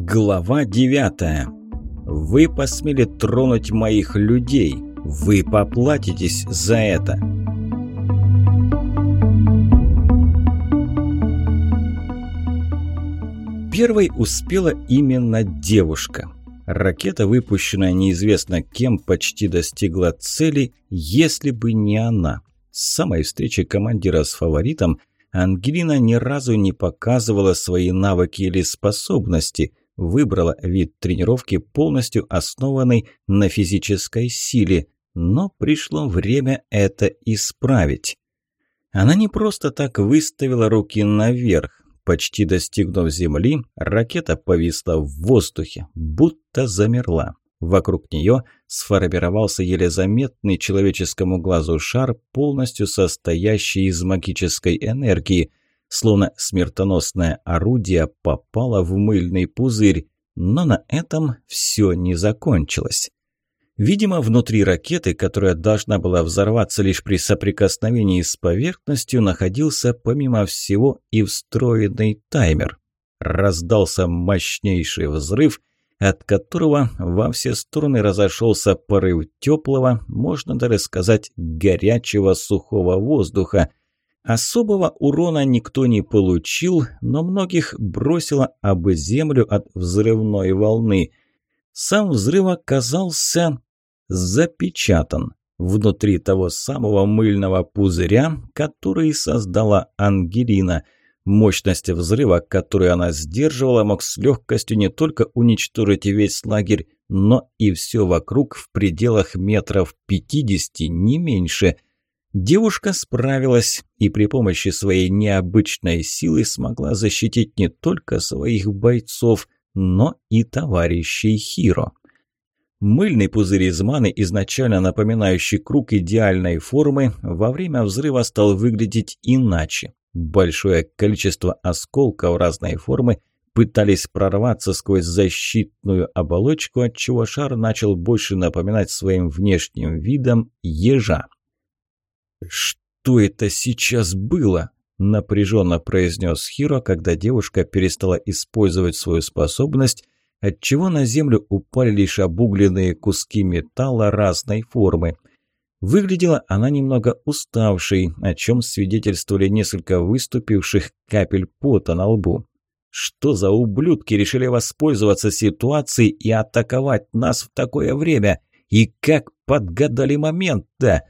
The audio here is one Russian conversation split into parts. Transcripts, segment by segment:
Глава 9. Вы посмели тронуть моих людей. Вы поплатитесь за это. Первой успела именно девушка. Ракета, выпущенная неизвестно кем, почти достигла цели, если бы не она. С самой встречи командира с фаворитом Ангелина ни разу не показывала свои навыки или способности, выбрала вид тренировки, полностью основанный на физической силе, но пришло время это исправить. Она не просто так выставила руки наверх. Почти достигнув земли, ракета повисла в воздухе, будто замерла. Вокруг нее сформировался еле заметный человеческому глазу шар, полностью состоящий из магической энергии. Словно смертоносное орудие попало в мыльный пузырь. Но на этом все не закончилось. Видимо, внутри ракеты, которая должна была взорваться лишь при соприкосновении с поверхностью, находился, помимо всего, и встроенный таймер. Раздался мощнейший взрыв, от которого во все стороны разошелся порыв теплого, можно даже сказать, горячего сухого воздуха. Особого урона никто не получил, но многих бросило об землю от взрывной волны. Сам взрыв оказался запечатан внутри того самого мыльного пузыря, который создала Ангелина – Мощность взрыва, которую она сдерживала, мог с легкостью не только уничтожить весь лагерь, но и все вокруг в пределах метров 50, не меньше. Девушка справилась и при помощи своей необычной силы смогла защитить не только своих бойцов, но и товарищей Хиро. Мыльный пузырь из маны, изначально напоминающий круг идеальной формы, во время взрыва стал выглядеть иначе. Большое количество осколков разной формы пытались прорваться сквозь защитную оболочку, отчего шар начал больше напоминать своим внешним видом ежа. «Что это сейчас было?» – напряженно произнес Хиро, когда девушка перестала использовать свою способность, отчего на землю упали лишь обугленные куски металла разной формы – Выглядела она немного уставшей, о чем свидетельствовали несколько выступивших капель пота на лбу. Что за ублюдки решили воспользоваться ситуацией и атаковать нас в такое время? И как подгадали момент-то?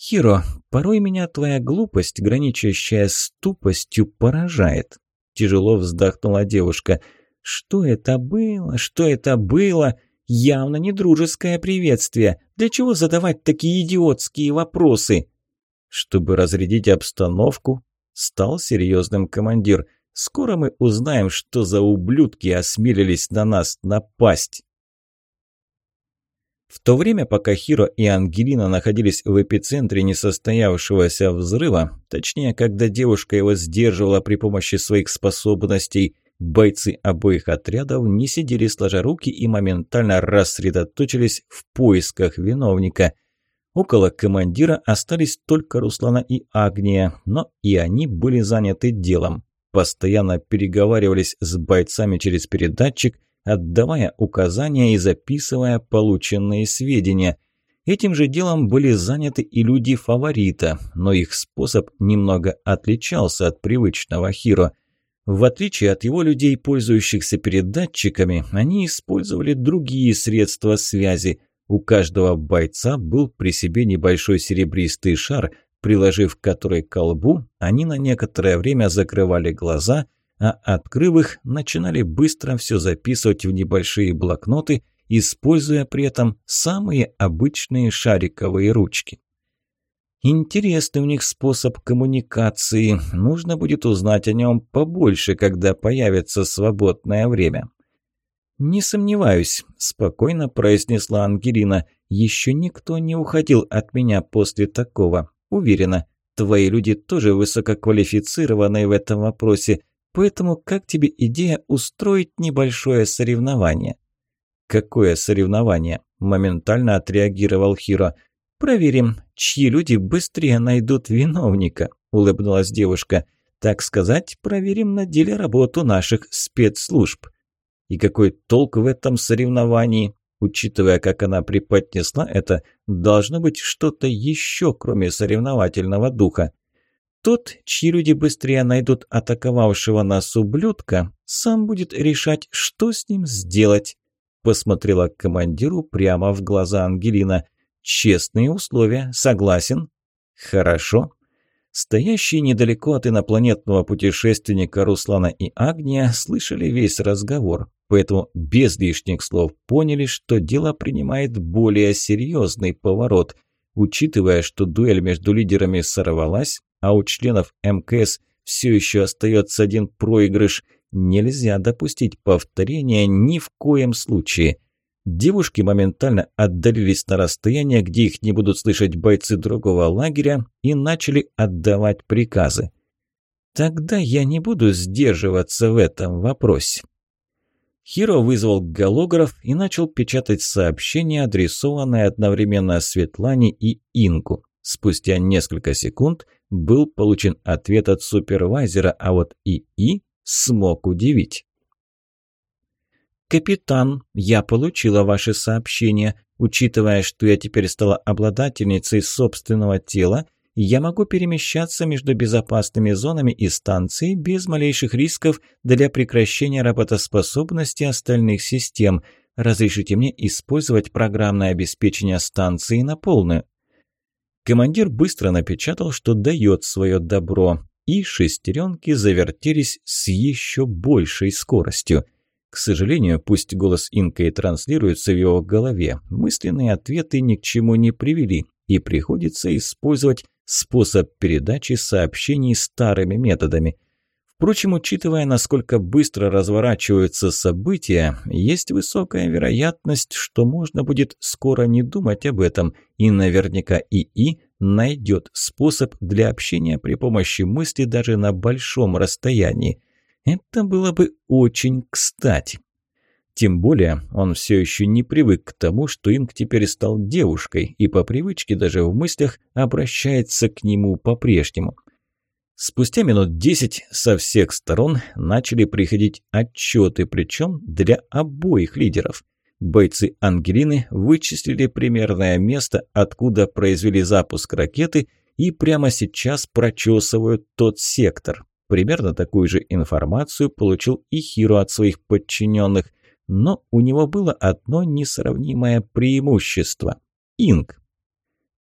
Хиро, порой меня твоя глупость, граничащая с тупостью, поражает. Тяжело вздохнула девушка. Что это было? Что это было? Явно не дружеское приветствие. Для чего задавать такие идиотские вопросы? Чтобы разрядить обстановку, стал серьезным командир. Скоро мы узнаем, что за ублюдки осмелились на нас напасть. В то время, пока Хиро и Ангелина находились в эпицентре несостоявшегося взрыва, точнее, когда девушка его сдерживала при помощи своих способностей – Бойцы обоих отрядов не сидели сложа руки и моментально рассредоточились в поисках виновника. Около командира остались только Руслана и Агния, но и они были заняты делом. Постоянно переговаривались с бойцами через передатчик, отдавая указания и записывая полученные сведения. Этим же делом были заняты и люди фаворита, но их способ немного отличался от привычного Хиро – в отличие от его людей, пользующихся передатчиками, они использовали другие средства связи. У каждого бойца был при себе небольшой серебристый шар, приложив который к колбу, они на некоторое время закрывали глаза, а открыв их, начинали быстро все записывать в небольшие блокноты, используя при этом самые обычные шариковые ручки. Интересный у них способ коммуникации. Нужно будет узнать о нем побольше, когда появится свободное время. «Не сомневаюсь», – спокойно произнесла Ангелина. «Еще никто не уходил от меня после такого. Уверена, твои люди тоже высококвалифицированные в этом вопросе, поэтому как тебе идея устроить небольшое соревнование?» «Какое соревнование?» – моментально отреагировал Хиро. «Проверим, чьи люди быстрее найдут виновника», – улыбнулась девушка. «Так сказать, проверим на деле работу наших спецслужб». И какой толк в этом соревновании? Учитывая, как она преподнесла это, должно быть что-то еще, кроме соревновательного духа. Тот, чьи люди быстрее найдут атаковавшего нас ублюдка, сам будет решать, что с ним сделать. Посмотрела командиру прямо в глаза Ангелина. Честные условия, согласен? Хорошо. Стоящие недалеко от инопланетного путешественника Руслана и Агния слышали весь разговор, поэтому без лишних слов поняли, что дело принимает более серьезный поворот. Учитывая, что дуэль между лидерами сорвалась, а у членов МКС все еще остается один проигрыш, нельзя допустить повторения ни в коем случае. Девушки моментально отдалились на расстояние, где их не будут слышать бойцы другого лагеря, и начали отдавать приказы. Тогда я не буду сдерживаться в этом вопросе. Хиро вызвал голограф и начал печатать сообщение, адресованное одновременно Светлане и Ингу. Спустя несколько секунд был получен ответ от супервайзера, а вот ИИ смог удивить. «Капитан, я получила ваше сообщение. Учитывая, что я теперь стала обладательницей собственного тела, я могу перемещаться между безопасными зонами и станцией без малейших рисков для прекращения работоспособности остальных систем. Разрешите мне использовать программное обеспечение станции на полную. Командир быстро напечатал, что дает свое добро, и шестеренки завертелись с еще большей скоростью. К сожалению, пусть голос Инка и транслируется в его голове, мысленные ответы ни к чему не привели, и приходится использовать способ передачи сообщений старыми методами – Впрочем, учитывая, насколько быстро разворачиваются события, есть высокая вероятность, что можно будет скоро не думать об этом, и наверняка ИИ найдет способ для общения при помощи мысли даже на большом расстоянии. Это было бы очень кстати. Тем более он все еще не привык к тому, что Инг теперь стал девушкой и по привычке даже в мыслях обращается к нему по-прежнему. Спустя минут десять со всех сторон начали приходить отчеты, причем для обоих лидеров. Бойцы Ангелины вычислили примерное место, откуда произвели запуск ракеты и прямо сейчас прочесывают тот сектор. Примерно такую же информацию получил и Хиро от своих подчиненных, но у него было одно несравнимое преимущество – Инг.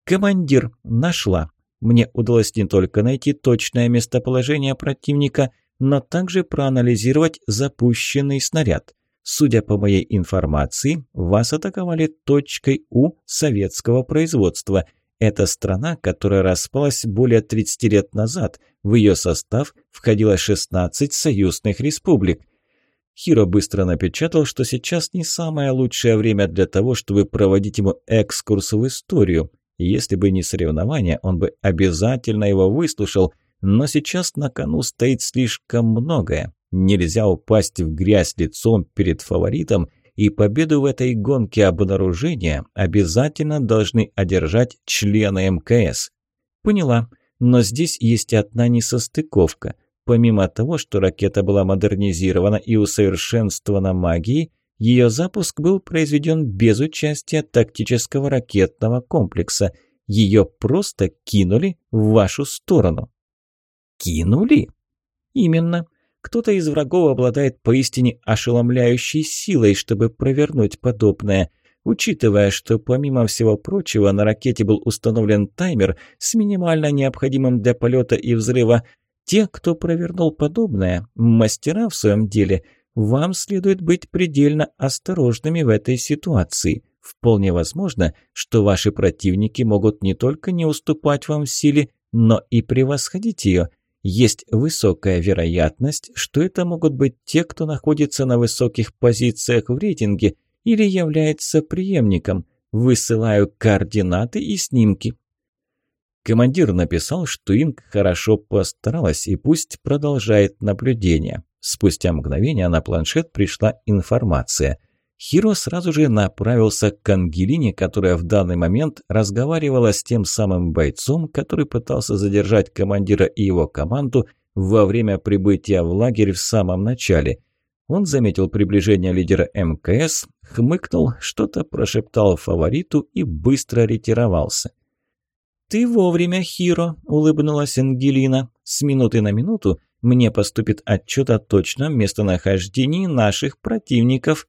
«Командир, нашла», мне удалось не только найти точное местоположение противника, но также проанализировать запущенный снаряд. Судя по моей информации, вас атаковали точкой У советского производства. Это страна, которая распалась более 30 лет назад. В ее состав входило 16 союзных республик. Хиро быстро напечатал, что сейчас не самое лучшее время для того, чтобы проводить ему экскурс в историю. Если бы не соревнования, он бы обязательно его выслушал, но сейчас на кону стоит слишком многое. Нельзя упасть в грязь лицом перед фаворитом, и победу в этой гонке обнаружения обязательно должны одержать члены МКС. Поняла, но здесь есть одна несостыковка. Помимо того, что ракета была модернизирована и усовершенствована магией, ее запуск был произведен без участия тактического ракетного комплекса. Ее просто кинули в вашу сторону. Кинули? Именно. Кто-то из врагов обладает поистине ошеломляющей силой, чтобы провернуть подобное. Учитывая, что помимо всего прочего на ракете был установлен таймер с минимально необходимым для полета и взрыва, те, кто провернул подобное, мастера в своем деле – вам следует быть предельно осторожными в этой ситуации. Вполне возможно, что ваши противники могут не только не уступать вам в силе, но и превосходить ее. Есть высокая вероятность, что это могут быть те, кто находится на высоких позициях в рейтинге или является преемником. Высылаю координаты и снимки. Командир написал, что Инг хорошо постаралась и пусть продолжает наблюдение. Спустя мгновение на планшет пришла информация. Хиро сразу же направился к Ангелине, которая в данный момент разговаривала с тем самым бойцом, который пытался задержать командира и его команду во время прибытия в лагерь в самом начале. Он заметил приближение лидера МКС, хмыкнул, что-то прошептал фавориту и быстро ретировался. «Ты вовремя, Хиро», – улыбнулась Ангелина. «С минуты на минуту мне поступит отчет о точном местонахождении наших противников».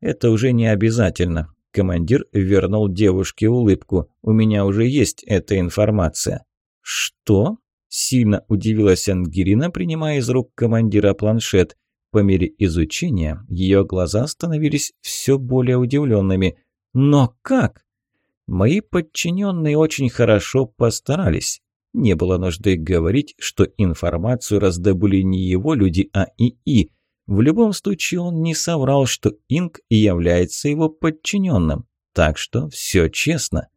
«Это уже не обязательно», – командир вернул девушке улыбку. «У меня уже есть эта информация». «Что?» – сильно удивилась Ангелина, принимая из рук командира планшет. По мере изучения ее глаза становились все более удивленными. «Но как?» Мои подчиненные очень хорошо постарались. Не было нужды говорить, что информацию раздобыли не его люди, а ИИ. В любом случае он не соврал, что Инк является его подчиненным. Так что все честно.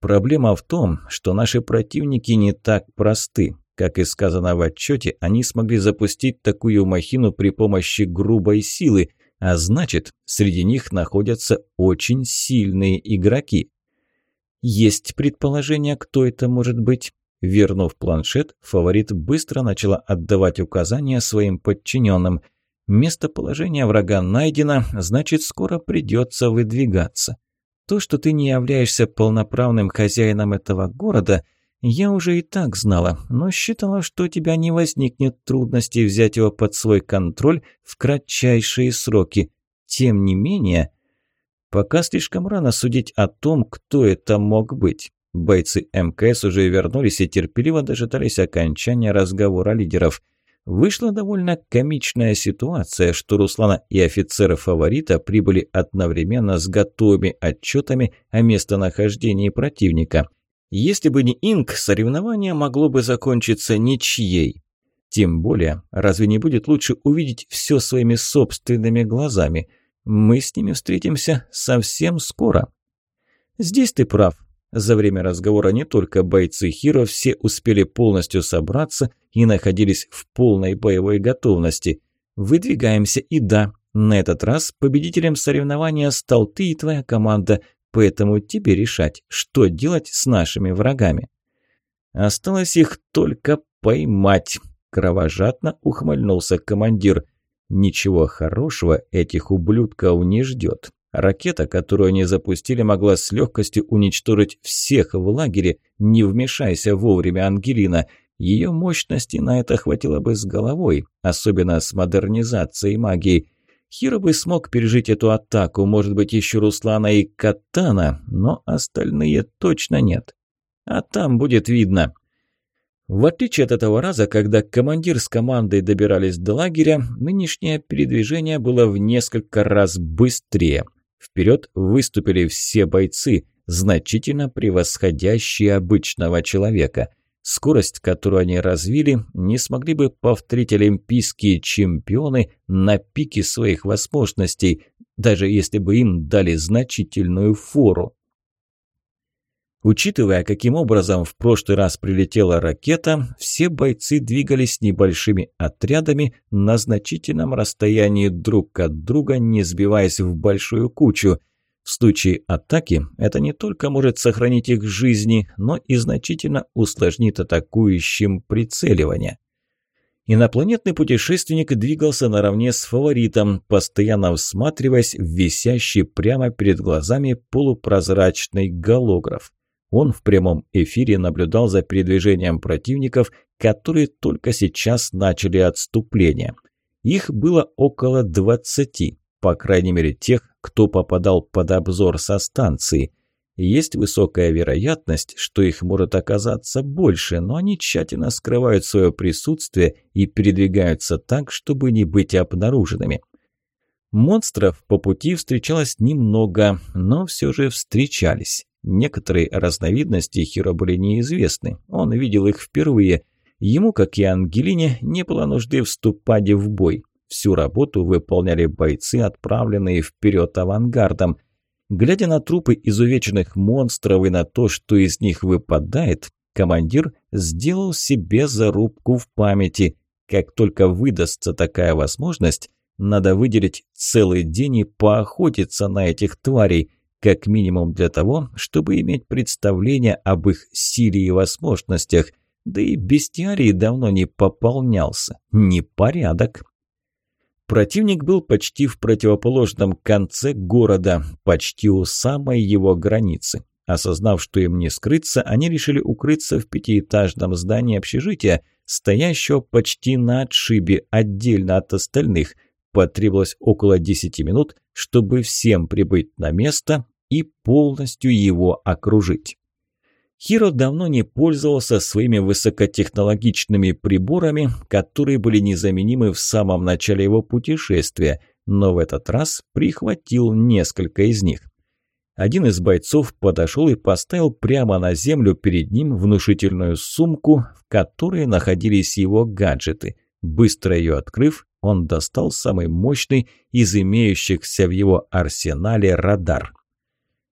Проблема в том, что наши противники не так просты. Как и сказано в отчете, они смогли запустить такую махину при помощи грубой силы, а значит, среди них находятся очень сильные игроки. Есть предположение, кто это может быть? Вернув планшет, фаворит быстро начала отдавать указания своим подчиненным. Местоположение врага найдено, значит, скоро придется выдвигаться. То, что ты не являешься полноправным хозяином этого города – я уже и так знала, но считала, что у тебя не возникнет трудностей взять его под свой контроль в кратчайшие сроки. Тем не менее, пока слишком рано судить о том, кто это мог быть. Бойцы МКС уже вернулись и терпеливо дожидались окончания разговора лидеров. Вышла довольно комичная ситуация, что Руслана и офицеры фаворита прибыли одновременно с готовыми отчетами о местонахождении противника – если бы не Инк, соревнование могло бы закончиться ничьей. Тем более, разве не будет лучше увидеть все своими собственными глазами? Мы с ними встретимся совсем скоро. Здесь ты прав. За время разговора не только бойцы Хиро все успели полностью собраться и находились в полной боевой готовности. Выдвигаемся и да, на этот раз победителем соревнования стал ты и твоя команда – Поэтому тебе решать, что делать с нашими врагами. Осталось их только поймать. Кровожадно ухмыльнулся командир. Ничего хорошего этих ублюдков не ждет. Ракета, которую они запустили, могла с легкостью уничтожить всех в лагере, не вмешайся вовремя Ангелина. Ее мощности на это хватило бы с головой, особенно с модернизацией магии. Хиро бы смог пережить эту атаку, может быть, еще Руслана и Катана, но остальные точно нет. А там будет видно. В отличие от этого раза, когда командир с командой добирались до лагеря, нынешнее передвижение было в несколько раз быстрее. Вперед выступили все бойцы, значительно превосходящие обычного человека – Скорость, которую они развили, не смогли бы повторить олимпийские чемпионы на пике своих возможностей, даже если бы им дали значительную фору. Учитывая, каким образом в прошлый раз прилетела ракета, все бойцы двигались небольшими отрядами на значительном расстоянии друг от друга, не сбиваясь в большую кучу – в случае атаки это не только может сохранить их жизни, но и значительно усложнит атакующим прицеливание. Инопланетный путешественник двигался наравне с фаворитом, постоянно всматриваясь в висящий прямо перед глазами полупрозрачный голограф. Он в прямом эфире наблюдал за передвижением противников, которые только сейчас начали отступление. Их было около двадцати, по крайней мере тех, кто попадал под обзор со станции. Есть высокая вероятность, что их может оказаться больше, но они тщательно скрывают свое присутствие и передвигаются так, чтобы не быть обнаруженными. Монстров по пути встречалось немного, но все же встречались. Некоторые разновидности Хиро были неизвестны, он видел их впервые. Ему, как и Ангелине, не было нужды вступать в бой. Всю работу выполняли бойцы, отправленные вперед авангардом. Глядя на трупы изувеченных монстров и на то, что из них выпадает, командир сделал себе зарубку в памяти. Как только выдастся такая возможность, надо выделить целый день и поохотиться на этих тварей, как минимум для того, чтобы иметь представление об их силе и возможностях. Да и бестиарий давно не пополнялся. Непорядок. Противник был почти в противоположном конце города, почти у самой его границы. Осознав, что им не скрыться, они решили укрыться в пятиэтажном здании общежития, стоящего почти на отшибе, отдельно от остальных. Потребовалось около 10 минут, чтобы всем прибыть на место и полностью его окружить. Хиро давно не пользовался своими высокотехнологичными приборами, которые были незаменимы в самом начале его путешествия, но в этот раз прихватил несколько из них. Один из бойцов подошел и поставил прямо на землю перед ним внушительную сумку, в которой находились его гаджеты. Быстро ее открыв, он достал самый мощный из имеющихся в его арсенале радар.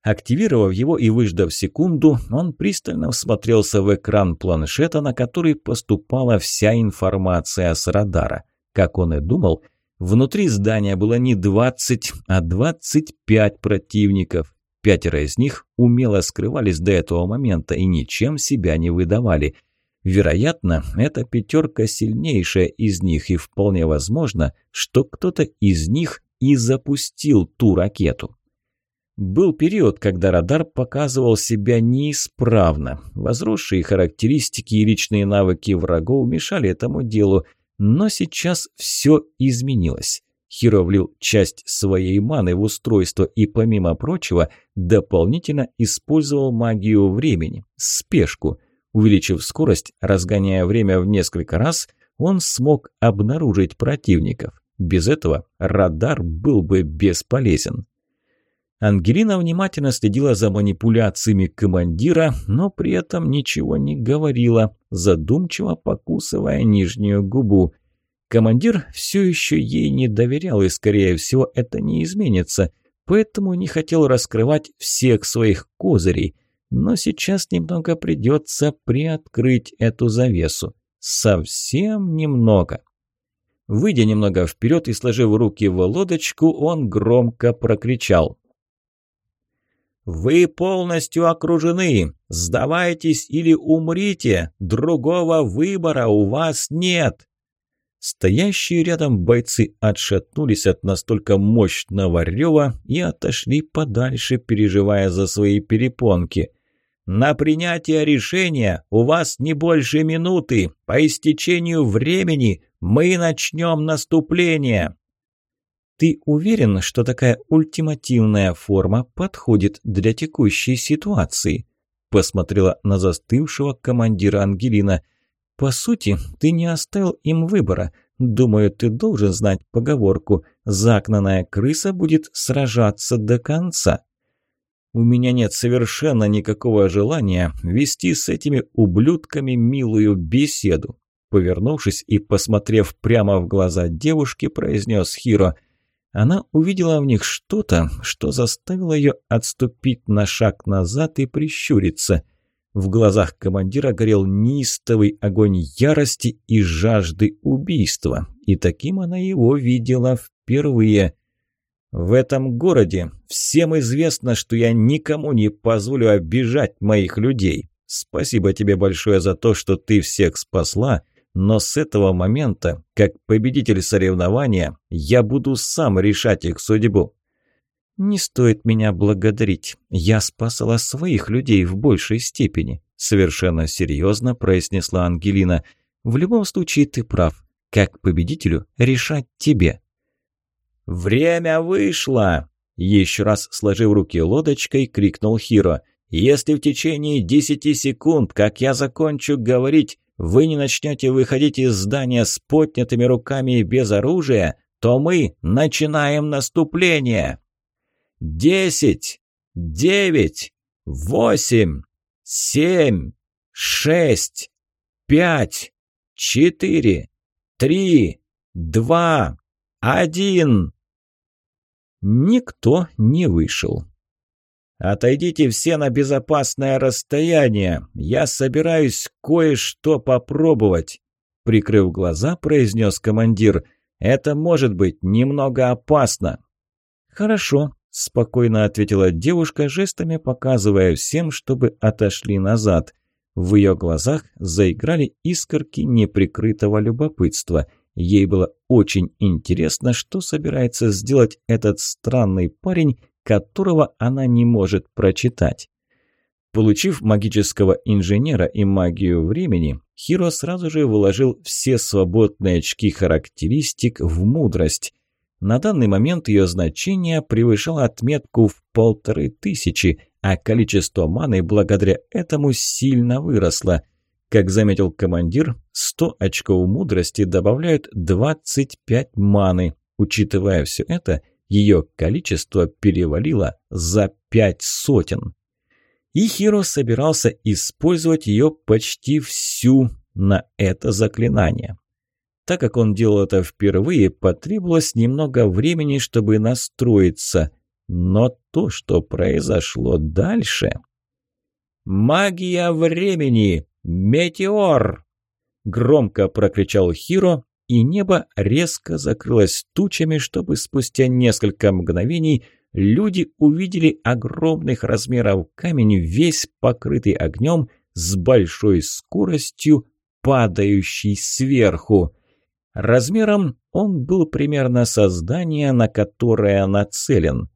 Активировав его и выждав секунду, он пристально всмотрелся в экран планшета, на который поступала вся информация с радара. Как он и думал, внутри здания было не 20, а 25 противников. Пятеро из них умело скрывались до этого момента и ничем себя не выдавали. Вероятно, эта пятерка сильнейшая из них, и вполне возможно, что кто-то из них и запустил ту ракету. Был период, когда радар показывал себя неисправно. Возросшие характеристики и личные навыки врагов мешали этому делу, но сейчас все изменилось. Хиро влил часть своей маны в устройство и, помимо прочего, дополнительно использовал магию времени, спешку. Увеличив скорость, разгоняя время в несколько раз, он смог обнаружить противников. Без этого радар был бы бесполезен. Ангелина внимательно следила за манипуляциями командира, но при этом ничего не говорила, задумчиво покусывая нижнюю губу. Командир все еще ей не доверял, и, скорее всего, это не изменится, поэтому не хотел раскрывать всех своих козырей. Но сейчас немного придется приоткрыть эту завесу. Совсем немного. Выйдя немного вперед и сложив руки в лодочку, он громко прокричал. «Вы полностью окружены! Сдавайтесь или умрите! Другого выбора у вас нет!» Стоящие рядом бойцы отшатнулись от настолько мощного рева и отошли подальше, переживая за свои перепонки. «На принятие решения у вас не больше минуты. По истечению времени мы начнем наступление!» Ты уверен, что такая ультимативная форма подходит для текущей ситуации? Посмотрела на застывшего командира Ангелина. По сути, ты не оставил им выбора. Думаю, ты должен знать поговорку «Загнанная крыса будет сражаться до конца». У меня нет совершенно никакого желания вести с этими ублюдками милую беседу. Повернувшись и посмотрев прямо в глаза девушки, произнес Хиро – она увидела в них что-то, что заставило ее отступить на шаг назад и прищуриться. В глазах командира горел неистовый огонь ярости и жажды убийства, и таким она его видела впервые. «В этом городе всем известно, что я никому не позволю обижать моих людей. Спасибо тебе большое за то, что ты всех спасла, но с этого момента, как победитель соревнования, я буду сам решать их судьбу. «Не стоит меня благодарить. Я спасала своих людей в большей степени», – совершенно серьезно произнесла Ангелина. «В любом случае ты прав. Как победителю решать тебе». «Время вышло!» – еще раз сложив руки лодочкой, крикнул Хиро. «Если в течение десяти секунд, как я закончу говорить, вы не начнете выходить из здания с поднятыми руками и без оружия, то мы начинаем наступление. Десять, девять, восемь, семь, шесть, пять, четыре, три, два, один. Никто не вышел. «Отойдите все на безопасное расстояние. Я собираюсь кое-что попробовать», – прикрыв глаза, произнес командир. «Это может быть немного опасно». «Хорошо», – спокойно ответила девушка, жестами показывая всем, чтобы отошли назад. В ее глазах заиграли искорки неприкрытого любопытства. Ей было очень интересно, что собирается сделать этот странный парень, которого она не может прочитать. Получив магического инженера и магию времени, Хиро сразу же вложил все свободные очки характеристик в мудрость. На данный момент ее значение превышало отметку в полторы тысячи, а количество маны благодаря этому сильно выросло. Как заметил командир, 100 очков мудрости добавляют 25 маны. Учитывая все это, ее количество перевалило за пять сотен. И Хиро собирался использовать ее почти всю на это заклинание. Так как он делал это впервые, потребовалось немного времени, чтобы настроиться. Но то, что произошло дальше... «Магия времени! Метеор!» Громко прокричал Хиро, и небо резко закрылось тучами, чтобы спустя несколько мгновений люди увидели огромных размеров камень, весь покрытый огнем, с большой скоростью, падающий сверху. Размером он был примерно со здания, на которое нацелен.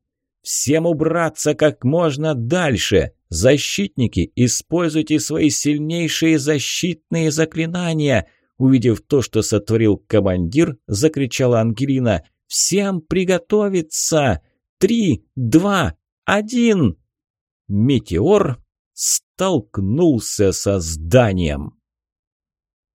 «Всем убраться как можно дальше! Защитники, используйте свои сильнейшие защитные заклинания!» Увидев то, что сотворил командир, закричала Ангелина. «Всем приготовиться! Три, два, один!» Метеор столкнулся со зданием.